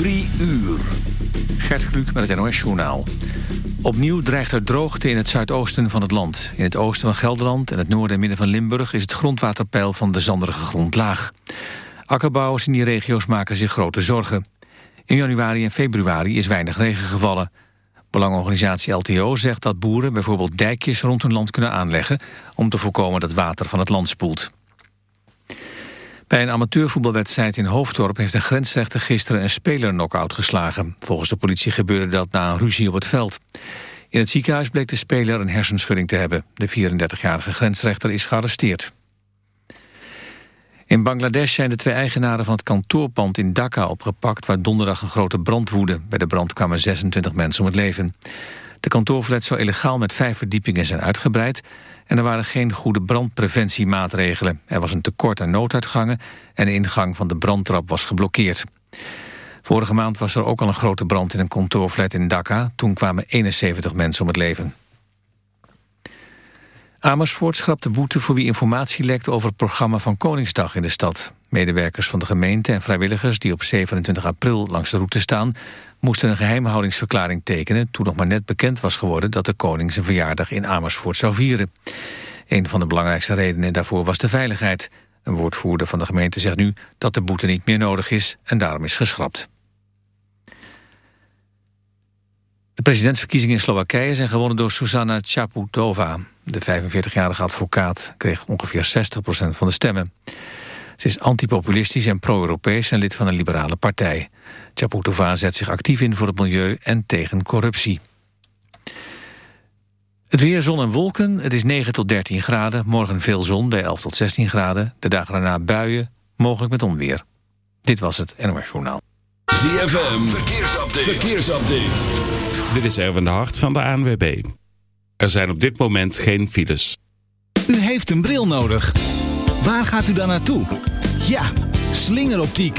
Drie uur. Gert Kluk met het NOS-journaal. Opnieuw dreigt er droogte in het zuidoosten van het land. In het oosten van Gelderland en het noorden en midden van Limburg... is het grondwaterpeil van de zanderige grond laag. Akkerbouwers in die regio's maken zich grote zorgen. In januari en februari is weinig regen gevallen. Belangorganisatie LTO zegt dat boeren bijvoorbeeld dijkjes rond hun land kunnen aanleggen... om te voorkomen dat water van het land spoelt. Bij een amateurvoetbalwedstrijd in Hoofddorp heeft een grensrechter gisteren een speler knock-out geslagen. Volgens de politie gebeurde dat na een ruzie op het veld. In het ziekenhuis bleek de speler een hersenschudding te hebben. De 34-jarige grensrechter is gearresteerd. In Bangladesh zijn de twee eigenaren van het kantoorpand in Dhaka opgepakt... waar donderdag een grote brand woedde. Bij de brand kwamen 26 mensen om het leven. De kantoorflat zou illegaal met vijf verdiepingen zijn uitgebreid... en er waren geen goede brandpreventiemaatregelen. Er was een tekort aan nooduitgangen... en de ingang van de brandtrap was geblokkeerd. Vorige maand was er ook al een grote brand in een kantoorflat in Dhaka. Toen kwamen 71 mensen om het leven. Amersfoort schrapt de boete voor wie informatie lekt over het programma van Koningsdag in de stad. Medewerkers van de gemeente en vrijwilligers die op 27 april langs de route staan... moesten een geheimhoudingsverklaring tekenen... toen nog maar net bekend was geworden dat de koning zijn verjaardag in Amersfoort zou vieren. Een van de belangrijkste redenen daarvoor was de veiligheid. Een woordvoerder van de gemeente zegt nu dat de boete niet meer nodig is en daarom is geschrapt. De presidentsverkiezingen in Slowakije zijn gewonnen door Susanna Chaputova. De 45-jarige advocaat kreeg ongeveer 60% van de stemmen. Ze is antipopulistisch en pro-Europees en lid van een liberale partij. Chaputova zet zich actief in voor het milieu en tegen corruptie. Het weer, zon en wolken. Het is 9 tot 13 graden. Morgen veel zon bij 11 tot 16 graden. De dagen daarna buien, mogelijk met onweer. Dit was het NOS Journaal. ZFM, verkeersupdate. verkeersupdate. Dit is Erwin de Hart van de ANWB. Er zijn op dit moment geen files. U heeft een bril nodig. Waar gaat u dan naartoe? Ja, slingeroptiek.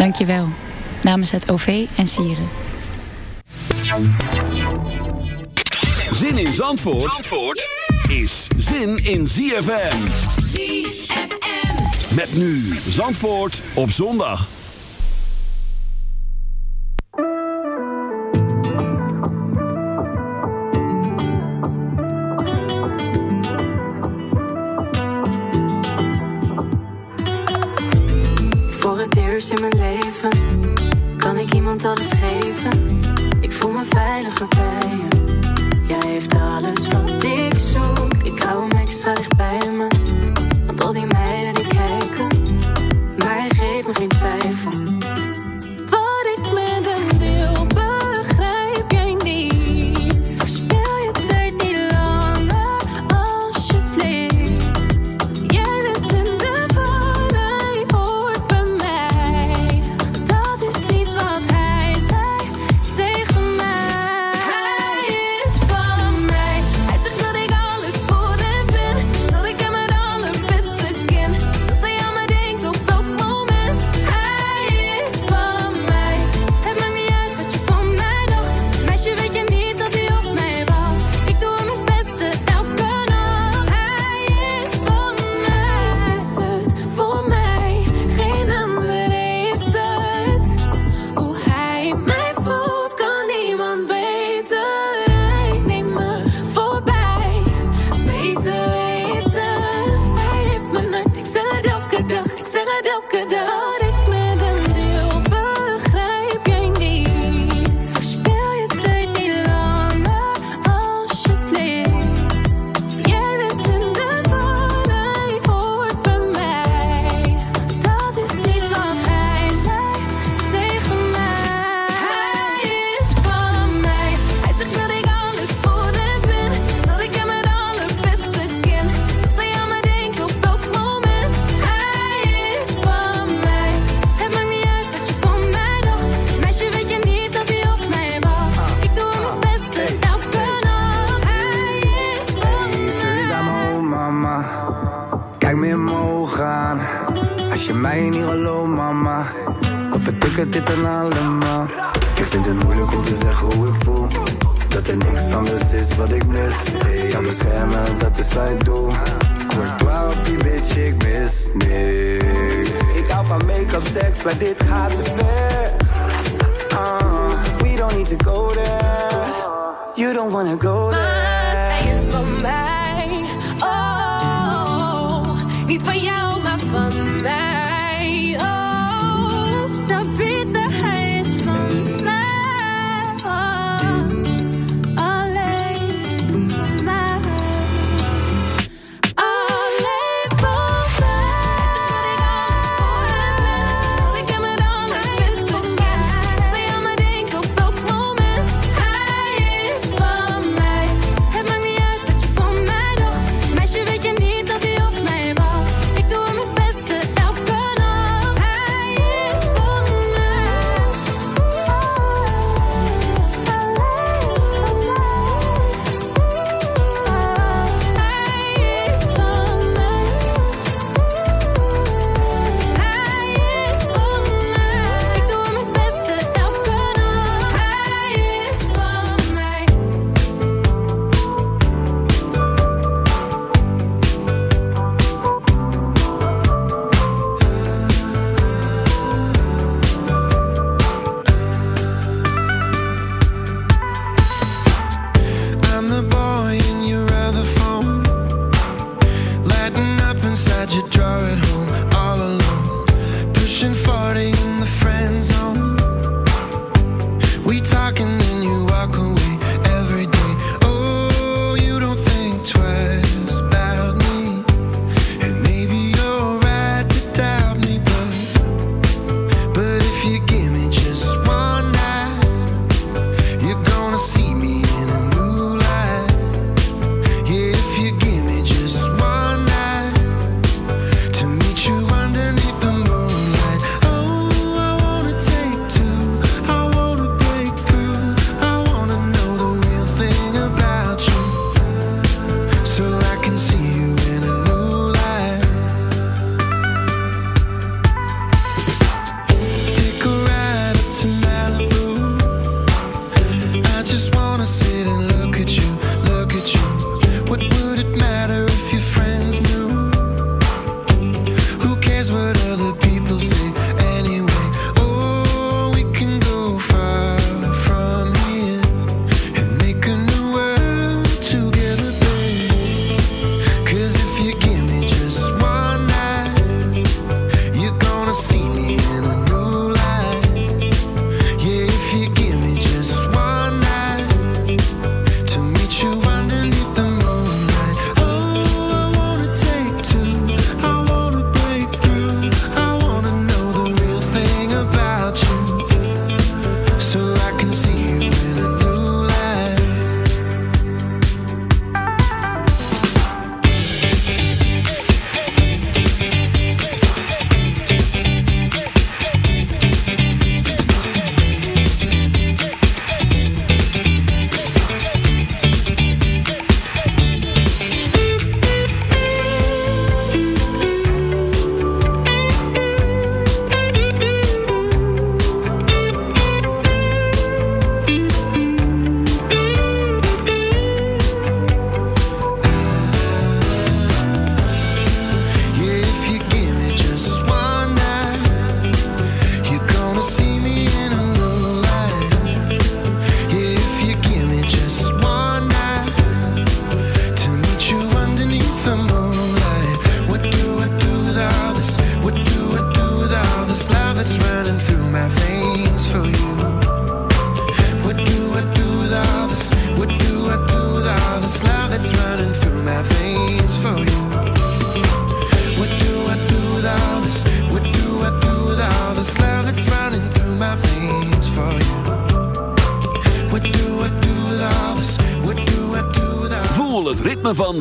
Dank je wel. Namens het OV en Sieren. Zin in Zandvoort, Zandvoort is zin in ZFM. ZFM. Met nu Zandvoort op zondag. In mijn leven. Kan ik iemand alles geven? Ik voel me veiliger bij je. Jij heeft alles wat ik zoek. Ik hou hem extra dicht bij me.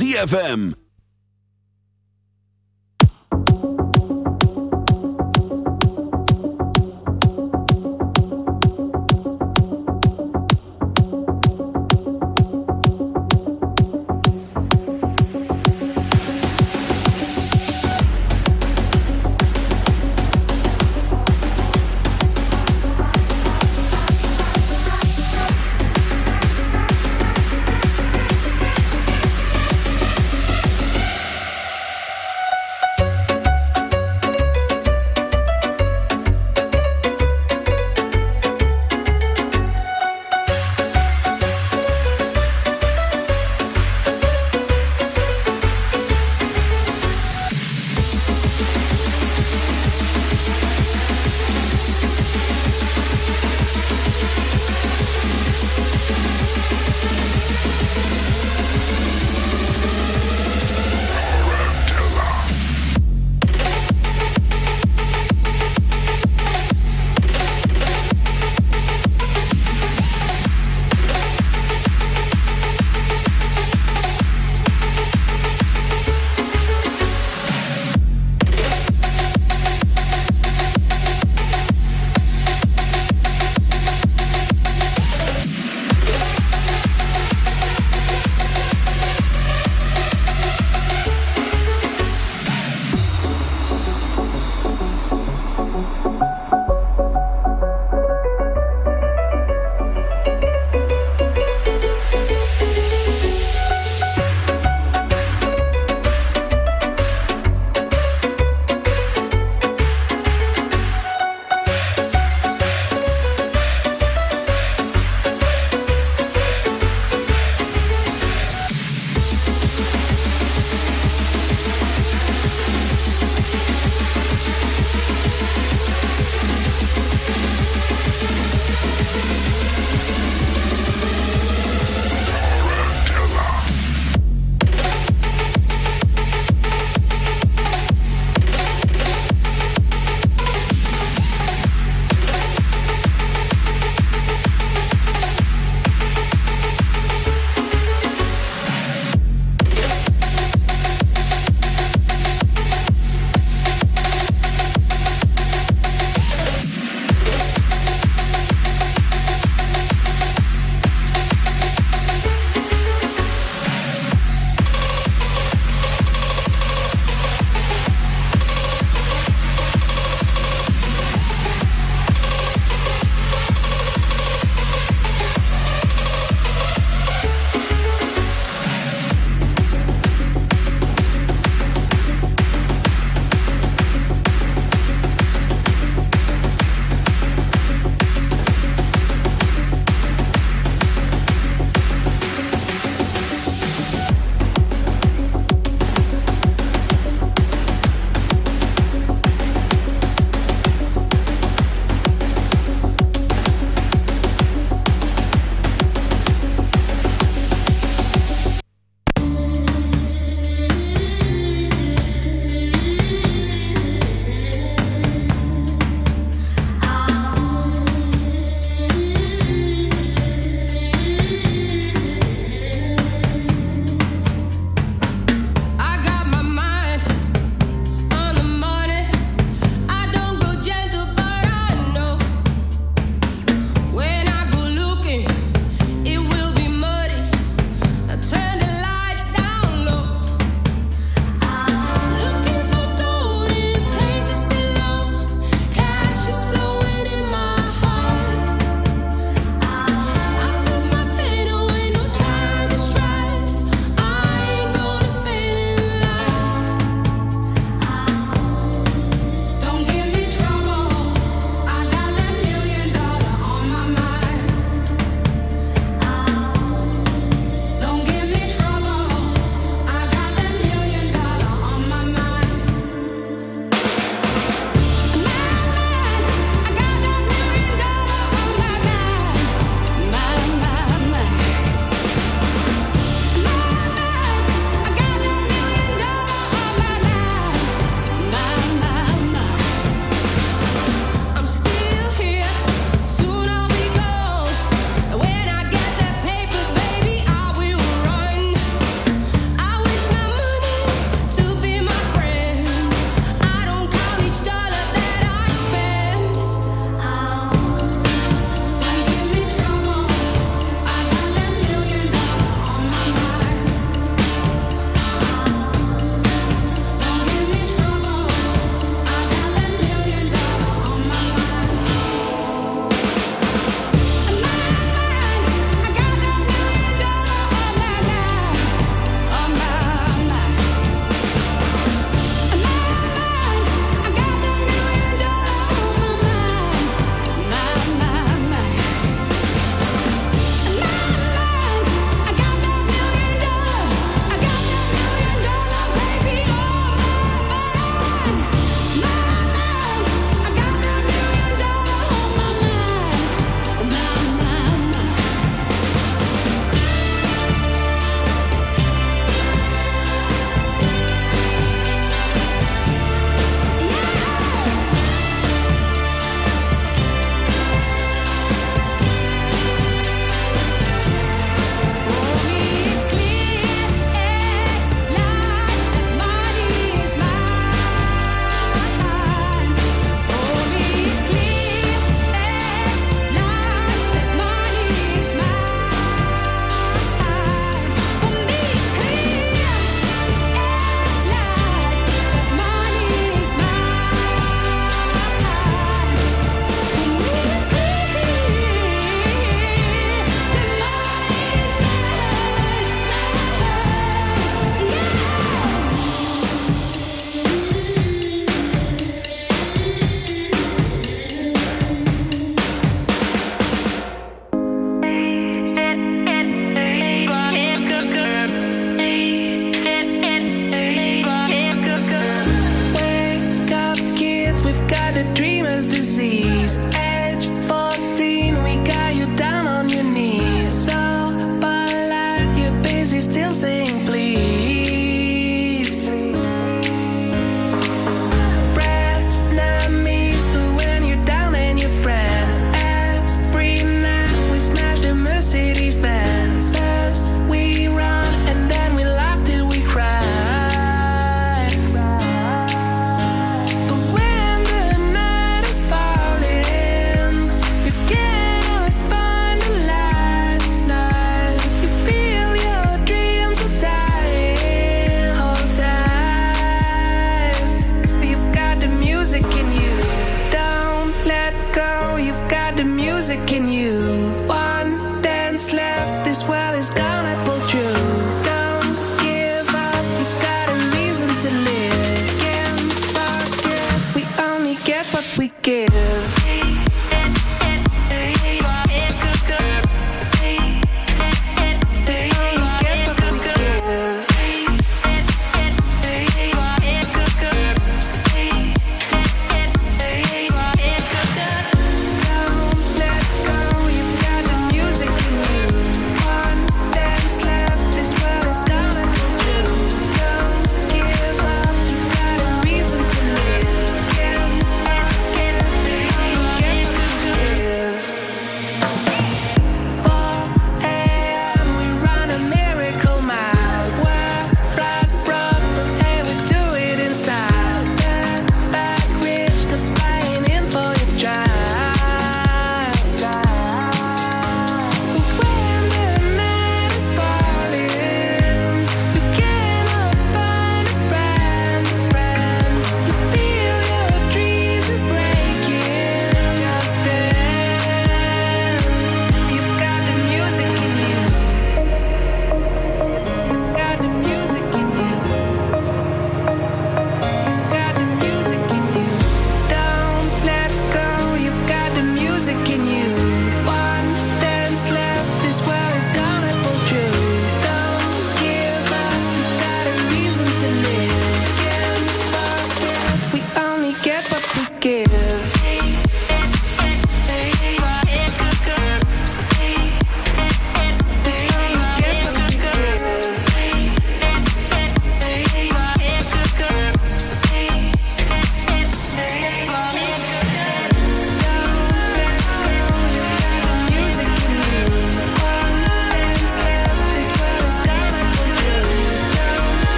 ZFM.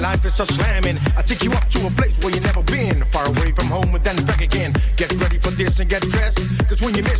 life is so slamming. I take you up to a place where you never been. Far away from home and then back again. Get ready for this and get dressed. Cause when you miss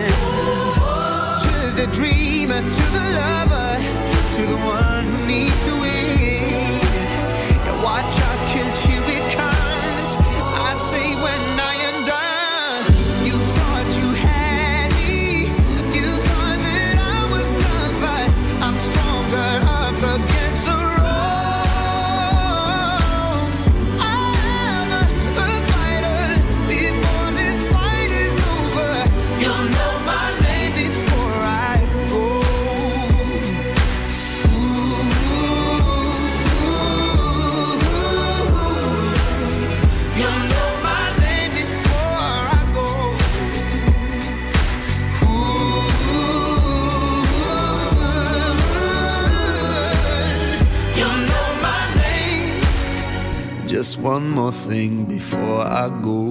Thing before I go.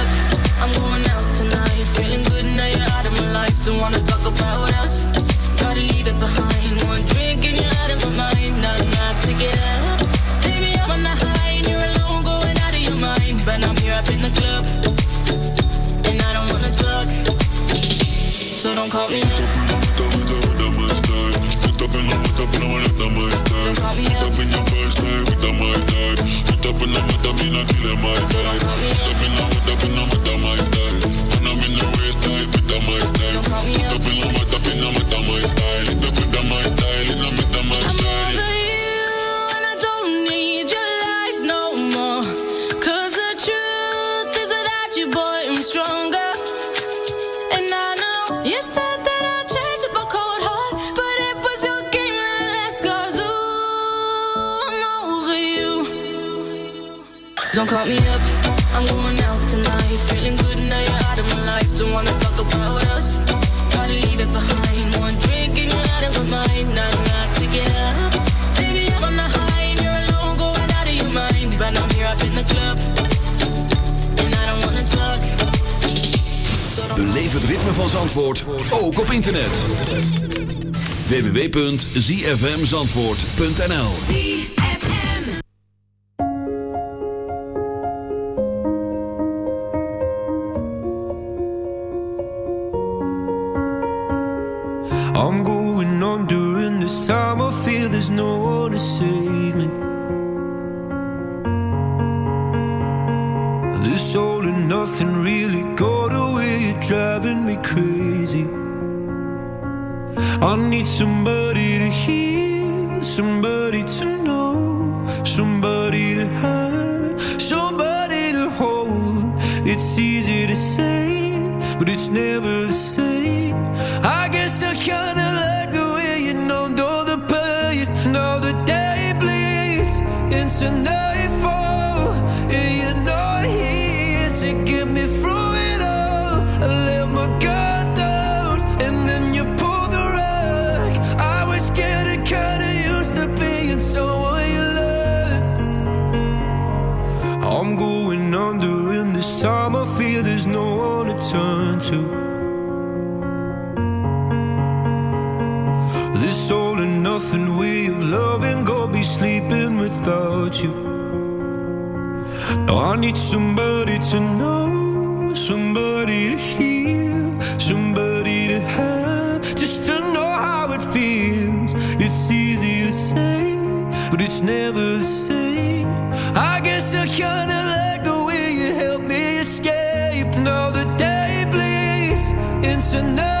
Don't call me up, I'm going out tonight. Feeling good now you're out of my life. Don't wanna talk about us. Gotta leave it behind. One drink and you're out of my mind. Nah, nah, take it up. Baby, I'm on the high and you're alone, going out of your mind. But I'm here up in the club, and I don't wanna talk. Beleef het ritme van Zandvoort Zandvoort ook op internet. www.zfmzandvoort.nl it's never the same. I guess I kinda like the way you help me escape. Now the day bleeds into nightfall,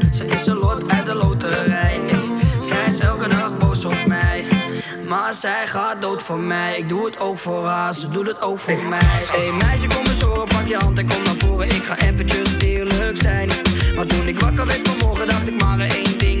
Zij gaat dood voor mij. Ik doe het ook voor haar, ze doet het ook voor mij. Hey meisje, kom eens horen, pak je hand en kom naar voren. Ik ga eventjes eerlijk zijn. Maar toen ik wakker werd vanmorgen, dacht ik maar één ding.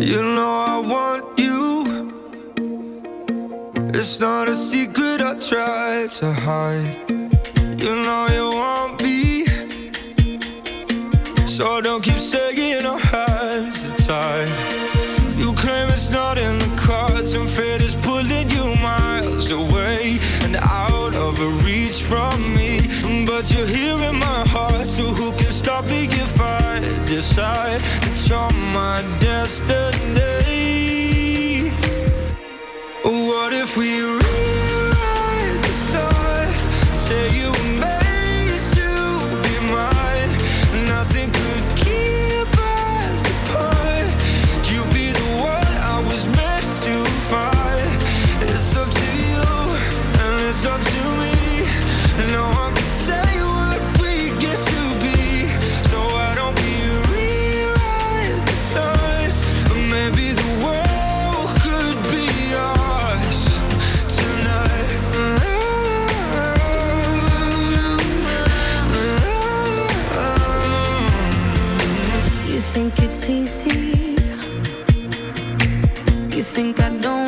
You know I want you. It's not a secret I try to hide. You know you want me. So don't keep saying our hands are tied. You claim it's not in the cards, and fate is pulling you miles away and out of reach from me. But you're here in my heart, so who can stop me if I decide? rush my destiny. What if we? think I don't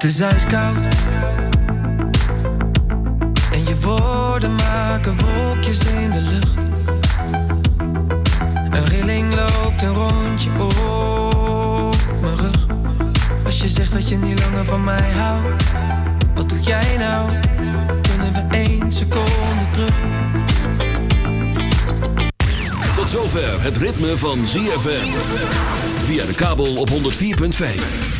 Het is ijskoud En je woorden maken wolkjes in de lucht Een rilling loopt een rondje op mijn rug Als je zegt dat je niet langer van mij houdt Wat doe jij nou? Kunnen we één seconde terug? Tot zover het ritme van ZFM. Via de kabel op 104.5.